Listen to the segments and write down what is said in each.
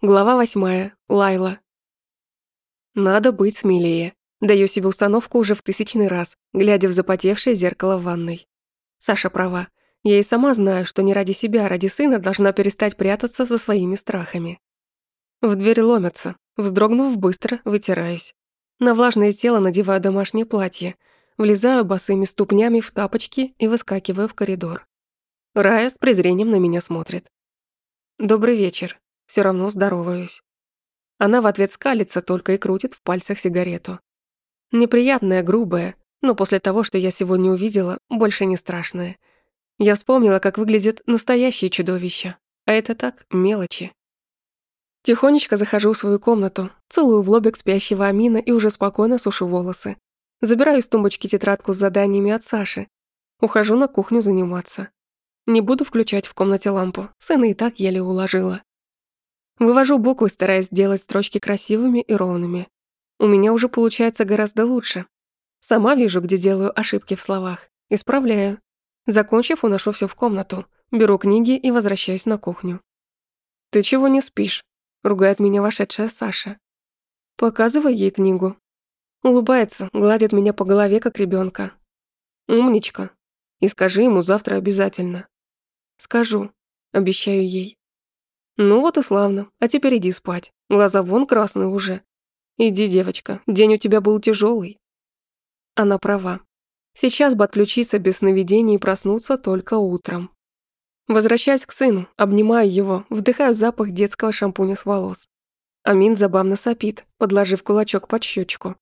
Глава восьмая. Лайла. Надо быть смелее. Даю себе установку уже в тысячный раз, глядя в запотевшее зеркало в ванной. Саша права. Я и сама знаю, что не ради себя, а ради сына должна перестать прятаться за своими страхами. В дверь ломятся. Вздрогнув быстро, вытираюсь. На влажное тело надеваю домашнее платье, влезаю босыми ступнями в тапочки и выскакиваю в коридор. Рая с презрением на меня смотрит. «Добрый вечер», все равно здороваюсь. Она в ответ скалится только и крутит в пальцах сигарету. Неприятная, грубая, но после того, что я сегодня увидела, больше не страшная. Я вспомнила, как выглядит настоящее чудовище, а это так, мелочи. Тихонечко захожу в свою комнату, целую в лобик спящего Амина и уже спокойно сушу волосы. Забираю из тумбочки тетрадку с заданиями от Саши. Ухожу на кухню заниматься. Не буду включать в комнате лампу, сына и так еле уложила. Вывожу буквы, стараясь сделать строчки красивыми и ровными. У меня уже получается гораздо лучше. Сама вижу, где делаю ошибки в словах. Исправляю. Закончив, уношу все в комнату, беру книги и возвращаюсь на кухню. «Ты чего не спишь?» — ругает меня вошедшая Саша. Показывай ей книгу. Улыбается, гладит меня по голове, как ребенка. «Умничка. И скажи ему завтра обязательно». «Скажу», — обещаю ей. Ну вот и славно. А теперь иди спать. Глаза вон красные уже. Иди, девочка, день у тебя был тяжелый. Она права. Сейчас бы отключиться без сновидений и проснуться только утром. Возвращаюсь к сыну, обнимаю его, вдыхаю запах детского шампуня с волос. Амин забавно сопит, подложив кулачок под щечку.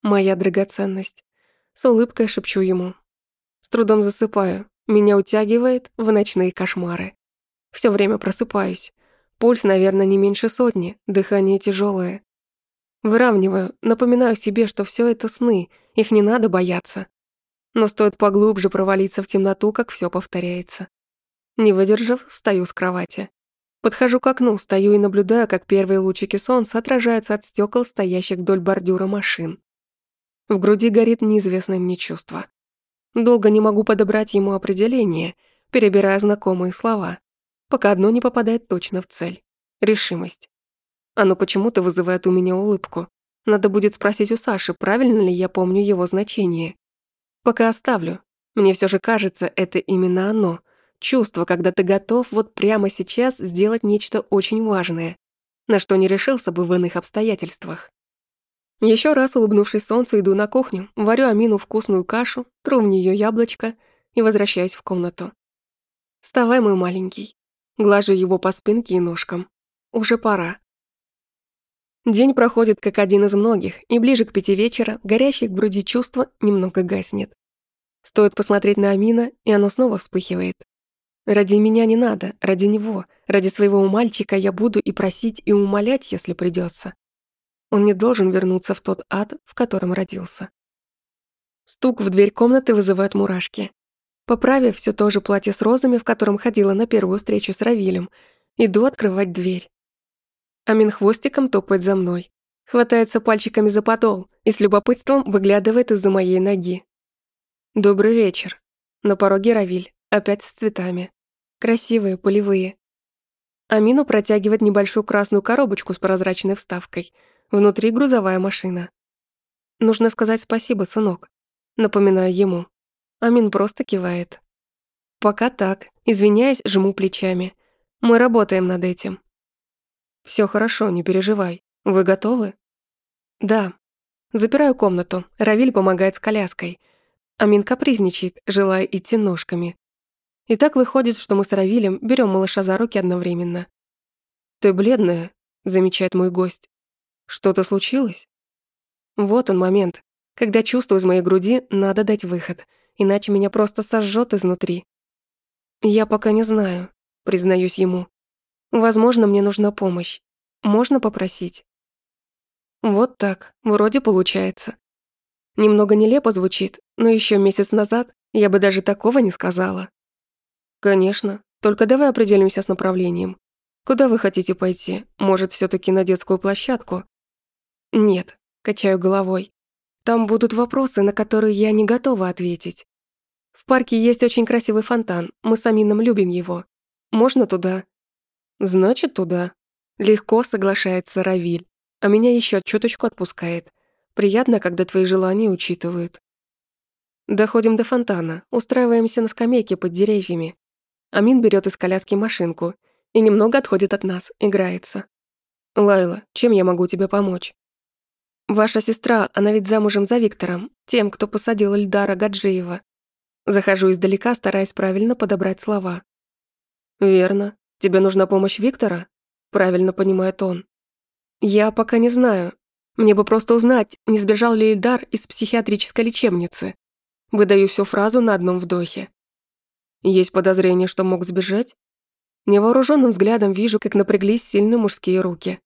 Моя драгоценность. С улыбкой шепчу ему. С трудом засыпаю. Меня утягивает в ночные кошмары. Все время просыпаюсь. Пульс, наверное, не меньше сотни, дыхание тяжелое. Выравниваю, напоминаю себе, что все это сны, их не надо бояться. Но стоит поглубже провалиться в темноту, как все повторяется. Не выдержав, встаю с кровати. Подхожу к окну, стою и наблюдаю, как первые лучики солнца отражаются от стекол стоящих вдоль бордюра машин. В груди горит неизвестное мне чувство. Долго не могу подобрать ему определение, перебирая знакомые слова пока одно не попадает точно в цель. Решимость. Оно почему-то вызывает у меня улыбку. Надо будет спросить у Саши, правильно ли я помню его значение. Пока оставлю. Мне все же кажется, это именно оно. Чувство, когда ты готов вот прямо сейчас сделать нечто очень важное, на что не решился бы в иных обстоятельствах. Еще раз улыбнувшись солнцу, иду на кухню, варю Амину вкусную кашу, тру в нее яблочко и возвращаюсь в комнату. «Вставай, мой маленький. Глажу его по спинке и ножкам. Уже пора. День проходит как один из многих, и ближе к пяти вечера горящее в груди чувство немного гаснет. Стоит посмотреть на Амина, и оно снова вспыхивает. Ради меня не надо, ради него, ради своего мальчика я буду и просить, и умолять, если придется. Он не должен вернуться в тот ад, в котором родился. Стук в дверь комнаты вызывает мурашки. Поправив все то же платье с розами, в котором ходила на первую встречу с Равилем, иду открывать дверь. Амин хвостиком топает за мной, хватается пальчиками за подол и с любопытством выглядывает из-за моей ноги. «Добрый вечер». На пороге Равиль, опять с цветами. Красивые, полевые. Амину протягивает небольшую красную коробочку с прозрачной вставкой. Внутри грузовая машина. «Нужно сказать спасибо, сынок», напоминаю ему. Амин просто кивает. Пока так, извиняясь, жму плечами. Мы работаем над этим. Все хорошо, не переживай. Вы готовы? Да. Запираю комнату. Равиль помогает с коляской. Амин капризничает, желая идти ножками. И так выходит, что мы с Равилем берем малыша за руки одновременно. «Ты бледная», — замечает мой гость. «Что-то случилось?» Вот он момент, когда чувству из моей груди надо дать выход — иначе меня просто сожжет изнутри. Я пока не знаю, признаюсь ему. Возможно, мне нужна помощь. Можно попросить? Вот так, вроде получается. Немного нелепо звучит, но еще месяц назад я бы даже такого не сказала. Конечно, только давай определимся с направлением. Куда вы хотите пойти? Может, все таки на детскую площадку? Нет, качаю головой. Там будут вопросы, на которые я не готова ответить. В парке есть очень красивый фонтан, мы с Амином любим его. Можно туда?» «Значит, туда». Легко соглашается Равиль, а меня еще чуточку отпускает. Приятно, когда твои желания учитывают. Доходим до фонтана, устраиваемся на скамейке под деревьями. Амин берет из коляски машинку и немного отходит от нас, играется. «Лайла, чем я могу тебе помочь?» «Ваша сестра, она ведь замужем за Виктором, тем, кто посадил Эльдара Гаджиева». Захожу издалека, стараясь правильно подобрать слова. «Верно. Тебе нужна помощь Виктора?» Правильно понимает он. «Я пока не знаю. Мне бы просто узнать, не сбежал ли Эльдар из психиатрической лечебницы. Выдаю всю фразу на одном вдохе. Есть подозрение, что мог сбежать? Невооруженным взглядом вижу, как напряглись сильные мужские руки.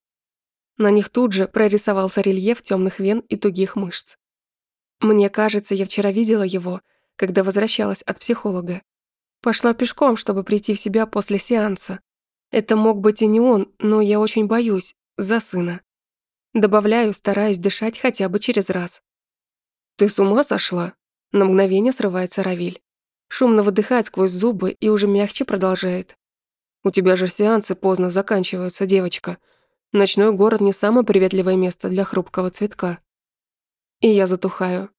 На них тут же прорисовался рельеф темных вен и тугих мышц. Мне кажется, я вчера видела его, когда возвращалась от психолога. Пошла пешком, чтобы прийти в себя после сеанса. Это мог быть и не он, но я очень боюсь. За сына. Добавляю, стараюсь дышать хотя бы через раз. «Ты с ума сошла?» На мгновение срывается Равиль. Шумно выдыхает сквозь зубы и уже мягче продолжает. «У тебя же сеансы поздно заканчиваются, девочка. Ночной город не самое приветливое место для хрупкого цветка». И я затухаю.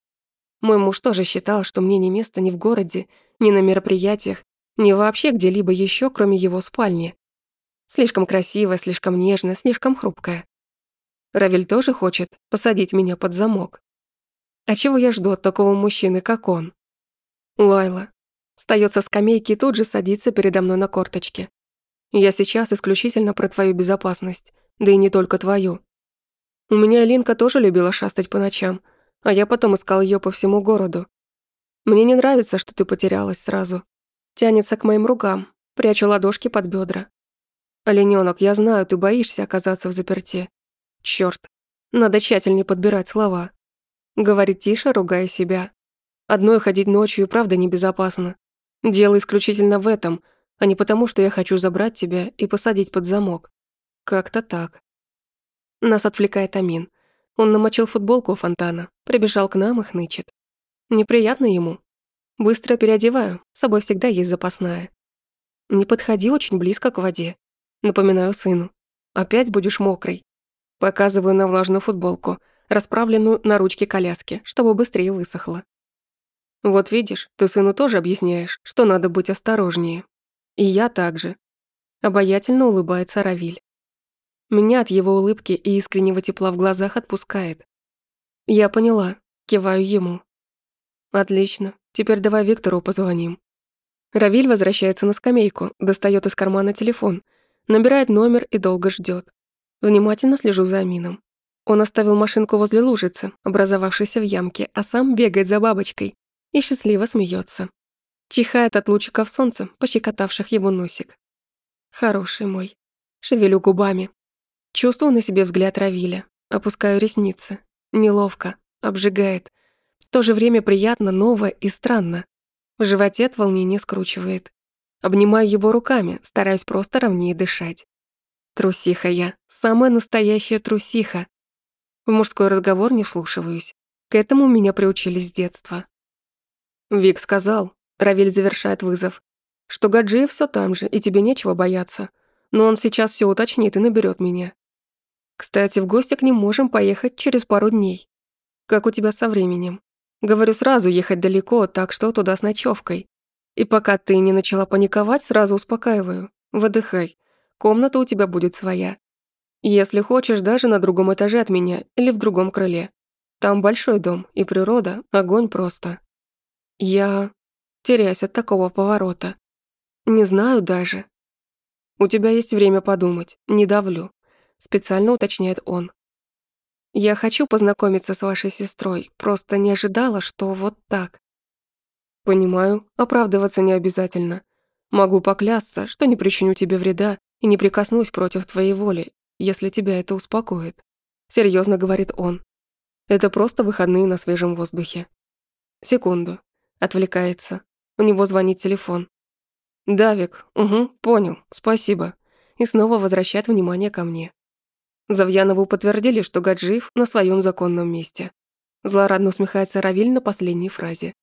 Мой муж тоже считал, что мне не место ни в городе, ни на мероприятиях, ни вообще где-либо еще, кроме его спальни. Слишком красивая, слишком нежная, слишком хрупкая. Равиль тоже хочет посадить меня под замок. А чего я жду от такого мужчины, как он? Лайла. Встаёт со скамейки и тут же садится передо мной на корточке. Я сейчас исключительно про твою безопасность, да и не только твою. У меня Линка тоже любила шастать по ночам, а я потом искал её по всему городу. Мне не нравится, что ты потерялась сразу. Тянется к моим рукам, прячу ладошки под бедра. Оленёнок, я знаю, ты боишься оказаться в заперти. Чёрт, надо тщательнее подбирать слова. Говорит тише, ругая себя. Одной ходить ночью правда небезопасно. Дело исключительно в этом, а не потому, что я хочу забрать тебя и посадить под замок. Как-то так. Нас отвлекает Амин. Он намочил футболку у фонтана, прибежал к нам и хнычет. Неприятно ему. Быстро переодеваю, с собой всегда есть запасная. Не подходи очень близко к воде. Напоминаю сыну. Опять будешь мокрый. Показываю на влажную футболку, расправленную на ручке коляски, чтобы быстрее высохла. Вот видишь, ты сыну тоже объясняешь, что надо быть осторожнее. И я также. Обаятельно улыбается Равиль. Меня от его улыбки и искреннего тепла в глазах отпускает. Я поняла, киваю ему. Отлично, теперь давай Виктору позвоним. Равиль возвращается на скамейку, достает из кармана телефон, набирает номер и долго ждет. Внимательно слежу за Амином. Он оставил машинку возле лужицы, образовавшейся в ямке, а сам бегает за бабочкой и счастливо смеется. Чихает от лучиков солнца, пощекотавших его носик. Хороший мой. Шевелю губами. Чувствую на себе взгляд Равиля. Опускаю ресницы. Неловко. Обжигает. В то же время приятно, ново и странно. В животе от волнения скручивает. Обнимаю его руками, стараюсь просто ровнее дышать. Трусиха я, самая настоящая трусиха. В мужской разговор не вслушиваюсь. К этому меня приучили с детства. Вик сказал, Равиль завершает вызов, что Гаджиев все там же, и тебе нечего бояться. Но он сейчас все уточнит и наберет меня. Кстати, в гости к ним можем поехать через пару дней. Как у тебя со временем? Говорю сразу ехать далеко, так что туда с ночевкой. И пока ты не начала паниковать, сразу успокаиваю. Выдыхай. Комната у тебя будет своя. Если хочешь, даже на другом этаже от меня или в другом крыле. Там большой дом и природа, огонь просто. Я теряюсь от такого поворота. Не знаю даже. У тебя есть время подумать, не давлю. Специально уточняет он. Я хочу познакомиться с вашей сестрой, просто не ожидала, что вот так. Понимаю, оправдываться не обязательно. Могу поклясться, что не причиню тебе вреда и не прикоснусь против твоей воли, если тебя это успокоит. Серьезно говорит он. Это просто выходные на свежем воздухе. Секунду. Отвлекается. У него звонит телефон. «Давик, угу, понял, спасибо». И снова возвращает внимание ко мне. Завьянову подтвердили, что Гаджиев на своем законном месте. Злорадно усмехается Равиль на последней фразе.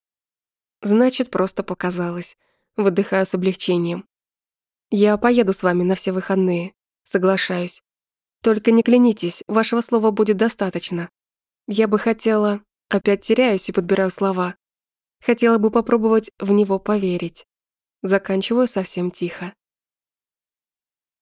Значит, просто показалось. Выдыхаю с облегчением. Я поеду с вами на все выходные. Соглашаюсь. Только не клянитесь, вашего слова будет достаточно. Я бы хотела... Опять теряюсь и подбираю слова. Хотела бы попробовать в него поверить. Заканчиваю совсем тихо.